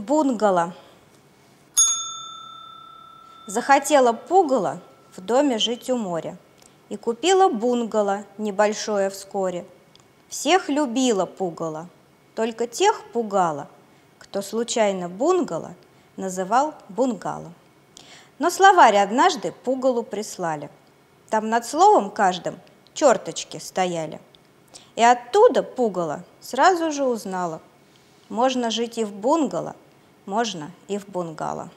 бунгало. Захотела пугало в доме жить у моря И купила бунгало небольшое вскоре. Всех любила пугало, только тех пугала, Кто случайно бунгало называл бунгало. Но словарь однажды пугалу прислали. Там над словом каждым черточки стояли. И оттуда пугало сразу же узнала. Можно жить и в бунгало, можно и в бунгало.